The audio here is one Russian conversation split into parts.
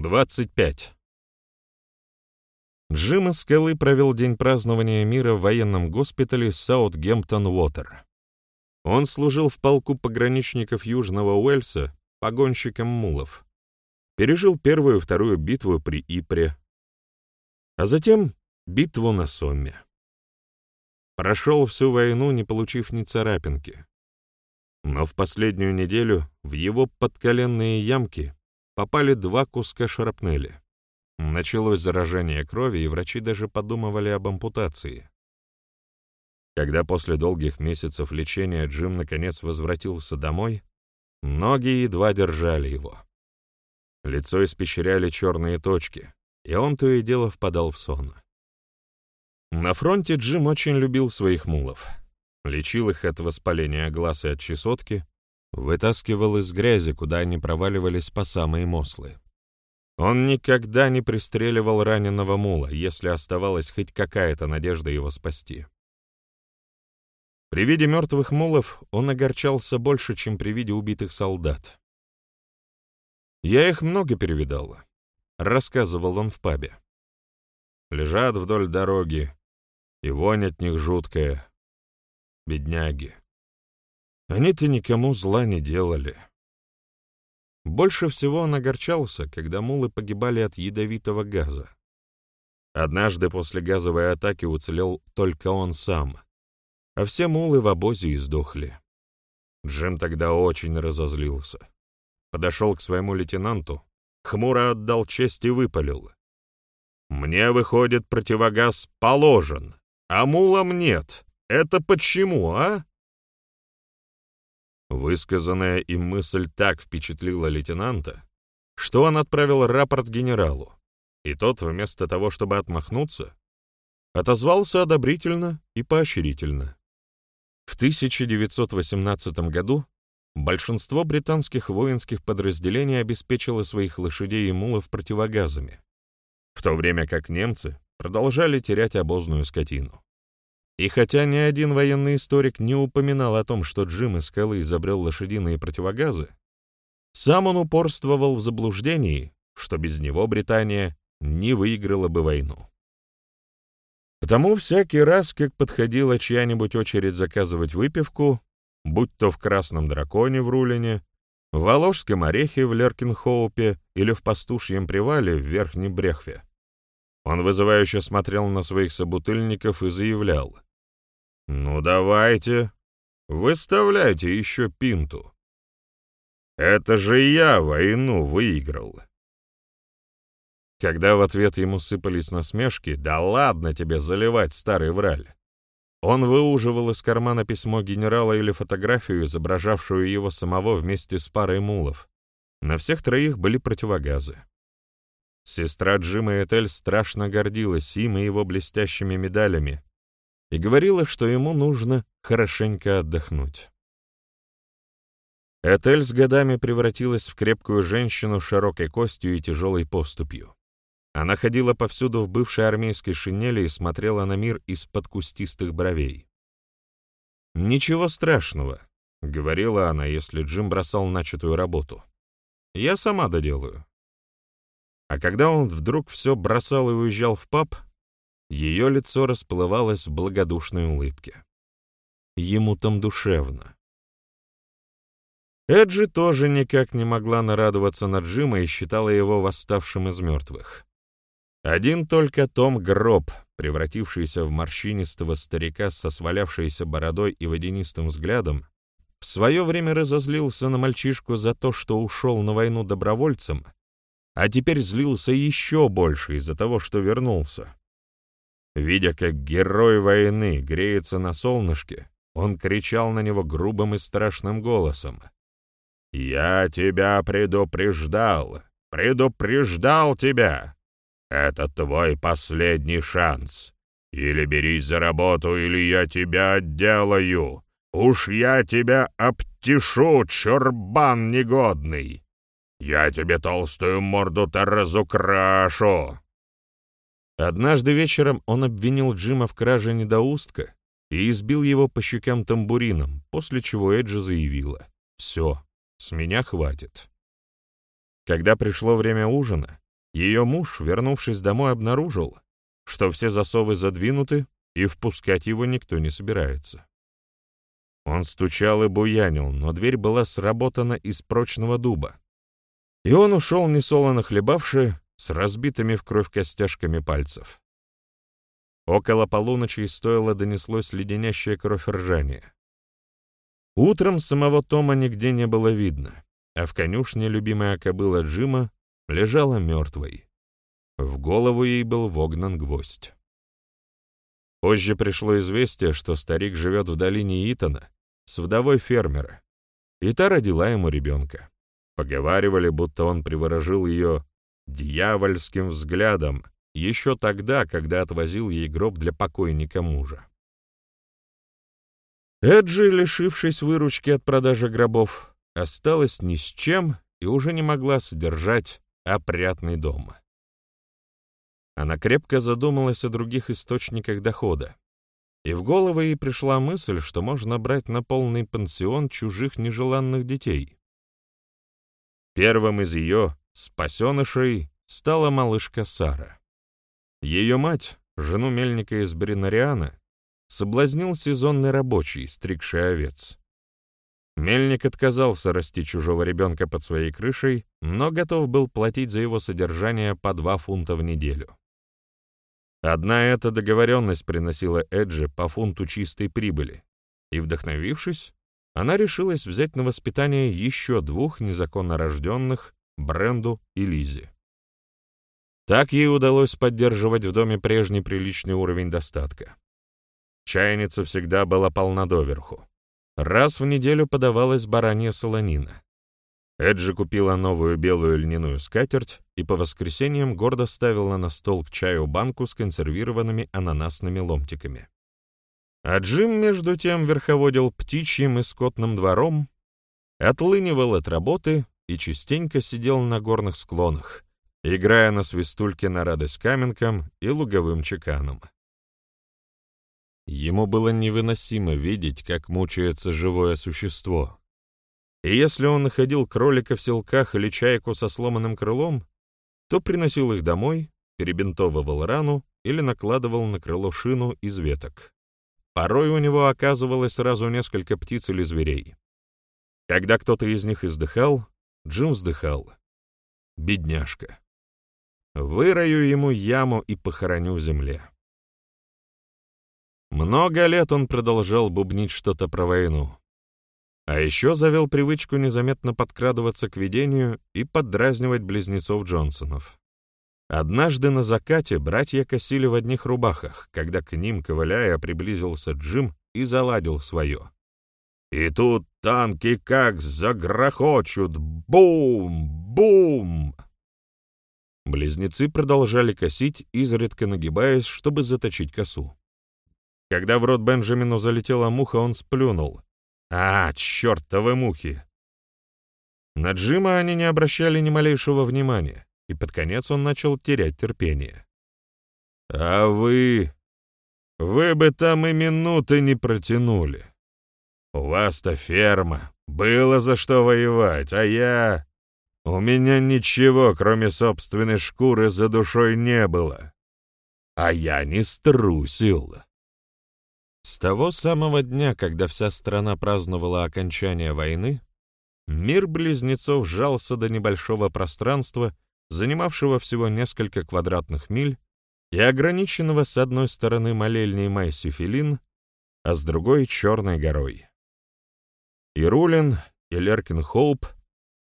25. Джим из Скалы провел день празднования мира в военном госпитале Саутгемптон-Уотер. Он служил в полку пограничников Южного Уэльса погонщиком мулов. Пережил первую и вторую битву при Ипре, а затем битву на Сомме. Прошел всю войну, не получив ни царапинки. Но в последнюю неделю в его подколенные ямки попали два куска шарапнели. Началось заражение крови, и врачи даже подумывали об ампутации. Когда после долгих месяцев лечения Джим наконец возвратился домой, ноги едва держали его. Лицо испещряли черные точки, и он то и дело впадал в сон. На фронте Джим очень любил своих мулов. Лечил их от воспаления глаз и от чесотки, вытаскивал из грязи, куда они проваливались по самые мослы. Он никогда не пристреливал раненого мула, если оставалась хоть какая-то надежда его спасти. При виде мертвых мулов он огорчался больше, чем при виде убитых солдат. «Я их много перевидал», — рассказывал он в пабе. «Лежат вдоль дороги, и вонь от них жуткая. Бедняги. Они-то никому зла не делали. Больше всего он огорчался, когда мулы погибали от ядовитого газа. Однажды после газовой атаки уцелел только он сам, а все мулы в обозе издохли. Джим тогда очень разозлился. Подошел к своему лейтенанту, хмуро отдал честь и выпалил. «Мне, выходит, противогаз положен, а мулам нет. Это почему, а?» Высказанная им мысль так впечатлила лейтенанта, что он отправил рапорт генералу, и тот, вместо того, чтобы отмахнуться, отозвался одобрительно и поощрительно. В 1918 году большинство британских воинских подразделений обеспечило своих лошадей и мулов противогазами, в то время как немцы продолжали терять обозную скотину. И хотя ни один военный историк не упоминал о том, что Джим из скалы изобрел лошадиные противогазы, сам он упорствовал в заблуждении, что без него Британия не выиграла бы войну. Потому всякий раз, как подходила чья-нибудь очередь заказывать выпивку, будь то в «Красном драконе» в Рулине, в Воложском орехе в Леркинхоупе или в Пастушьем привале в Верхнем Брехве, он вызывающе смотрел на своих собутыльников и заявлял — «Ну давайте, выставляйте еще пинту. Это же я войну выиграл». Когда в ответ ему сыпались насмешки, «Да ладно тебе заливать, старый враль!» Он выуживал из кармана письмо генерала или фотографию, изображавшую его самого вместе с парой мулов. На всех троих были противогазы. Сестра Джима Этель страшно гордилась им и его блестящими медалями, и говорила, что ему нужно хорошенько отдохнуть. Этель с годами превратилась в крепкую женщину с широкой костью и тяжелой поступью. Она ходила повсюду в бывшей армейской шинели и смотрела на мир из-под кустистых бровей. «Ничего страшного», — говорила она, если Джим бросал начатую работу. «Я сама доделаю». А когда он вдруг все бросал и уезжал в паб, ее лицо расплывалось в благодушной улыбке. Ему там душевно. Эджи тоже никак не могла нарадоваться на Джима и считала его восставшим из мертвых. Один только Том Гроб, превратившийся в морщинистого старика со свалявшейся бородой и водянистым взглядом, в свое время разозлился на мальчишку за то, что ушел на войну добровольцем, а теперь злился еще больше из-за того, что вернулся. Видя, как герой войны греется на солнышке, он кричал на него грубым и страшным голосом. «Я тебя предупреждал! Предупреждал тебя! Это твой последний шанс! Или берись за работу, или я тебя отделаю! Уж я тебя обтешу, чурбан негодный! Я тебе толстую морду-то разукрашу!» Однажды вечером он обвинил Джима в краже недоустка и избил его по щекам тамбурином, после чего Эджи заявила «Все, с меня хватит». Когда пришло время ужина, ее муж, вернувшись домой, обнаружил, что все засовы задвинуты, и впускать его никто не собирается. Он стучал и буянил, но дверь была сработана из прочного дуба. И он ушел, несолоно хлебавши, с разбитыми в кровь костяшками пальцев. Около полуночи из стойла донеслось леденящее кровь ржание. Утром самого Тома нигде не было видно, а в конюшне любимая кобыла Джима лежала мертвой. В голову ей был вогнан гвоздь. Позже пришло известие, что старик живет в долине Итана с вдовой фермера, и та родила ему ребенка. Поговаривали, будто он приворожил ее дьявольским взглядом еще тогда, когда отвозил ей гроб для покойника мужа. Эджи, лишившись выручки от продажи гробов, осталась ни с чем и уже не могла содержать опрятный дом. Она крепко задумалась о других источниках дохода. И в голову ей пришла мысль, что можно брать на полный пансион чужих нежеланных детей. Первым из ее спасенышей стала малышка Сара. Ее мать, жену мельника из Бринариана, соблазнил сезонный рабочий, стригший овец. Мельник отказался расти чужого ребенка под своей крышей, но готов был платить за его содержание по два фунта в неделю. Одна эта договоренность приносила Эджи по фунту чистой прибыли, и, вдохновившись, она решилась взять на воспитание еще двух незаконно рожденных, Бренду и Лизе. Так ей удалось поддерживать в доме прежний приличный уровень достатка. Чайница всегда была полна доверху. Раз в неделю подавалась баранья солонина. Эджи купила новую белую льняную скатерть и по воскресеньям гордо ставила на стол к чаю банку с консервированными ананасными ломтиками. А Джим, между тем, верховодил птичьим и скотным двором, отлынивал от работы и частенько сидел на горных склонах, играя на свистульке на радость каменкам и луговым чеканам. Ему было невыносимо видеть, как мучается живое существо, и если он находил кролика в селках или чайку со сломанным крылом, то приносил их домой, перебинтовывал рану или накладывал на крыло шину из веток. Порой у него оказывалось сразу несколько птиц или зверей. Когда кто-то из них издыхал, Джим вздыхал. Бедняжка. Вырою ему яму и похороню в земле. Много лет он продолжал бубнить что-то про войну. А еще завел привычку незаметно подкрадываться к видению и поддразнивать близнецов Джонсонов. Однажды на закате братья косили в одних рубахах, когда к ним, ковыляя, приблизился Джим и заладил свое. И тут танки как загрохочут. Бум! Бум! Близнецы продолжали косить, изредка нагибаясь, чтобы заточить косу. Когда в рот Бенджамину залетела муха, он сплюнул, а, чертовы мухи! На Джима они не обращали ни малейшего внимания, и под конец он начал терять терпение. «А вы... вы бы там и минуты не протянули. У вас-то ферма, было за что воевать, а я... У меня ничего, кроме собственной шкуры, за душой не было. А я не струсил». С того самого дня, когда вся страна праздновала окончание войны, мир близнецов сжался до небольшого пространства, занимавшего всего несколько квадратных миль и ограниченного с одной стороны молельней Майсифилин, а с другой — Черной горой. И Рулин, и Леркин Холп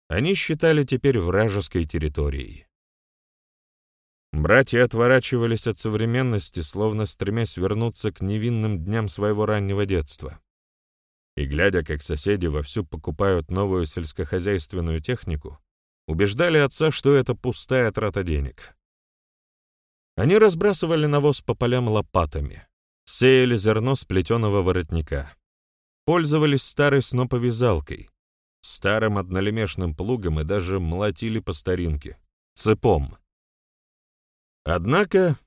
они считали теперь вражеской территорией. Братья отворачивались от современности, словно стремясь вернуться к невинным дням своего раннего детства. И, глядя, как соседи вовсю покупают новую сельскохозяйственную технику, убеждали отца, что это пустая трата денег. Они разбрасывали навоз по полям лопатами, сеяли зерно с плетеного воротника, пользовались старой сноповязалкой, старым однолемешным плугом и даже молотили по старинке, цепом. Однако,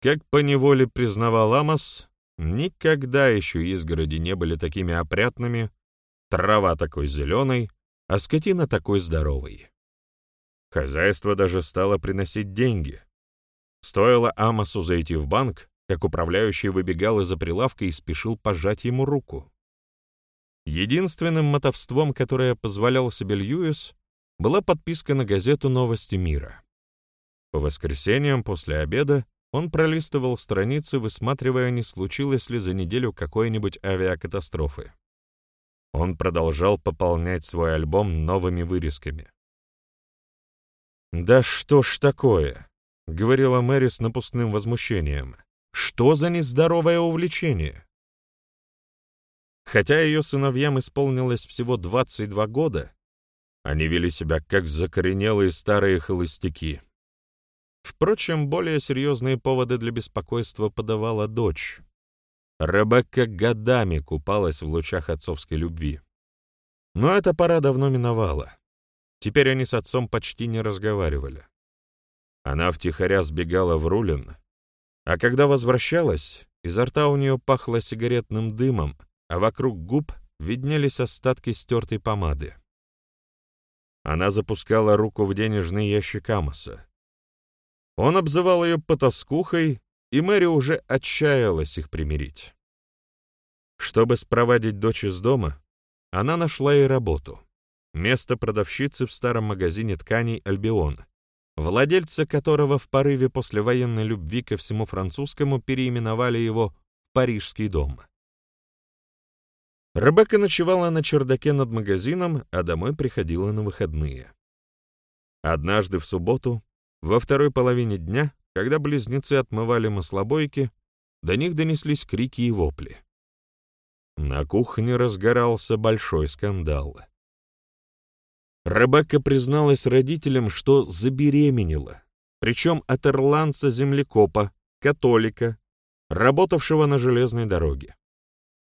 как поневоле признавал Амос, никогда еще изгороди не были такими опрятными, трава такой зеленой, а скотина такой здоровой. Хозяйство даже стало приносить деньги. Стоило Амосу зайти в банк, как управляющий выбегал из-за прилавка и спешил пожать ему руку. Единственным мотовством, которое позволял себе Льюис, была подписка на газету «Новости мира». По воскресеньям после обеда он пролистывал страницы, высматривая, не случилось ли за неделю какой-нибудь авиакатастрофы. Он продолжал пополнять свой альбом новыми вырезками. «Да что ж такое?» — говорила Мэри с напускным возмущением. «Что за нездоровое увлечение?» Хотя ее сыновьям исполнилось всего 22 года, они вели себя как закоренелые старые холостяки. Впрочем, более серьезные поводы для беспокойства подавала дочь. Ребекка годами купалась в лучах отцовской любви. Но эта пора давно миновала. Теперь они с отцом почти не разговаривали. Она втихаря сбегала в Рулин, а когда возвращалась, изо рта у нее пахло сигаретным дымом, а вокруг губ виднелись остатки стертой помады. Она запускала руку в денежный ящик Амоса. Он обзывал ее потаскухой, и Мэри уже отчаялась их примирить. Чтобы спровадить дочь из дома, она нашла ей работу. Место продавщицы в старом магазине тканей «Альбион», владельца которого в порыве послевоенной любви ко всему французскому переименовали его «Парижский дом». Ребекка ночевала на чердаке над магазином, а домой приходила на выходные. Однажды в субботу, во второй половине дня, когда близнецы отмывали маслобойки, до них донеслись крики и вопли. На кухне разгорался большой скандал. Ребекка призналась родителям, что забеременела, причем от ирландца-землекопа, католика, работавшего на железной дороге.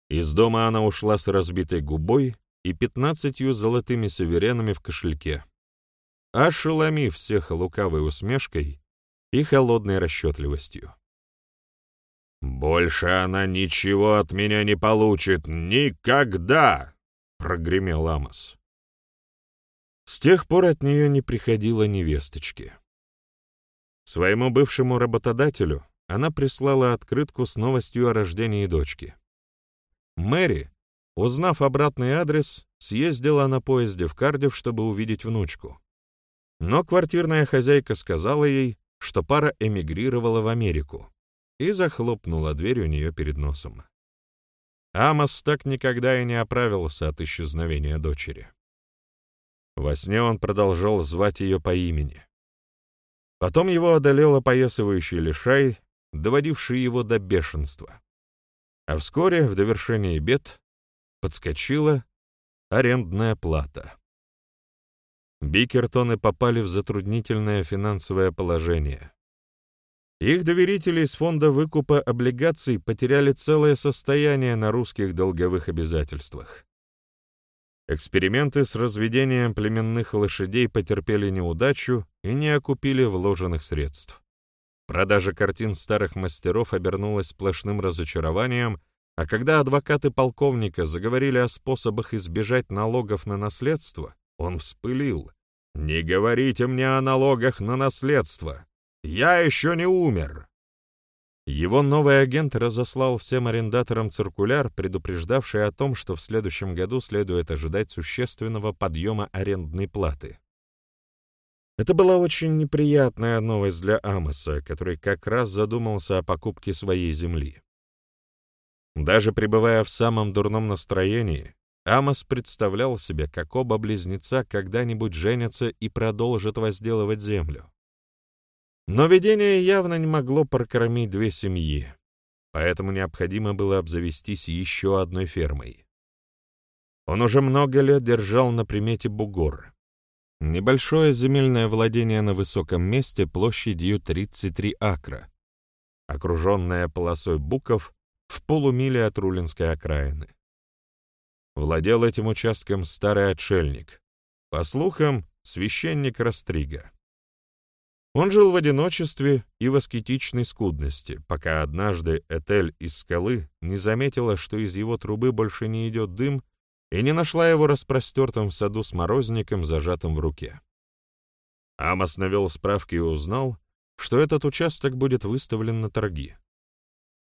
Из дома она ушла с разбитой губой и пятнадцатью золотыми суверенами в кошельке, ошеломив всех лукавой усмешкой и холодной расчетливостью. «Больше она ничего от меня не получит! Никогда!» — прогремел Амос. С тех пор от нее не приходило невесточки. Своему бывшему работодателю она прислала открытку с новостью о рождении дочки. Мэри, узнав обратный адрес, съездила на поезде в Кардив, чтобы увидеть внучку. Но квартирная хозяйка сказала ей, что пара эмигрировала в Америку, и захлопнула дверь у нее перед носом. Амос так никогда и не оправился от исчезновения дочери. Во сне он продолжал звать ее по имени. Потом его одолел опоясывающий лишай, доводивший его до бешенства. А вскоре, в довершении бед, подскочила арендная плата. Бикертоны попали в затруднительное финансовое положение. Их доверители из фонда выкупа облигаций потеряли целое состояние на русских долговых обязательствах. Эксперименты с разведением племенных лошадей потерпели неудачу и не окупили вложенных средств. Продажа картин старых мастеров обернулась сплошным разочарованием, а когда адвокаты полковника заговорили о способах избежать налогов на наследство, он вспылил. «Не говорите мне о налогах на наследство! Я еще не умер!» Его новый агент разослал всем арендаторам циркуляр, предупреждавший о том, что в следующем году следует ожидать существенного подъема арендной платы. Это была очень неприятная новость для Амоса, который как раз задумался о покупке своей земли. Даже пребывая в самом дурном настроении, Амос представлял себе, как оба близнеца когда-нибудь женятся и продолжат возделывать землю. Но видение явно не могло прокормить две семьи, поэтому необходимо было обзавестись еще одной фермой. Он уже много лет держал на примете бугор, Небольшое земельное владение на высоком месте площадью 33 акра, окруженное полосой буков в полумиле от Рулинской окраины. Владел этим участком старый отшельник, по слухам, священник Растрига. Он жил в одиночестве и в аскетичной скудности, пока однажды Этель из скалы не заметила, что из его трубы больше не идет дым, и не нашла его распростертым в саду с морозником, зажатым в руке. Амос навел справки и узнал, что этот участок будет выставлен на торги.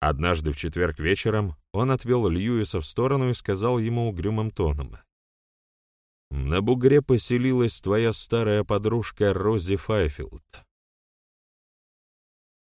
Однажды в четверг вечером он отвел Льюиса в сторону и сказал ему угрюмым тоном. «На бугре поселилась твоя старая подружка Рози Файфилд.